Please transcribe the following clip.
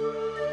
Bye.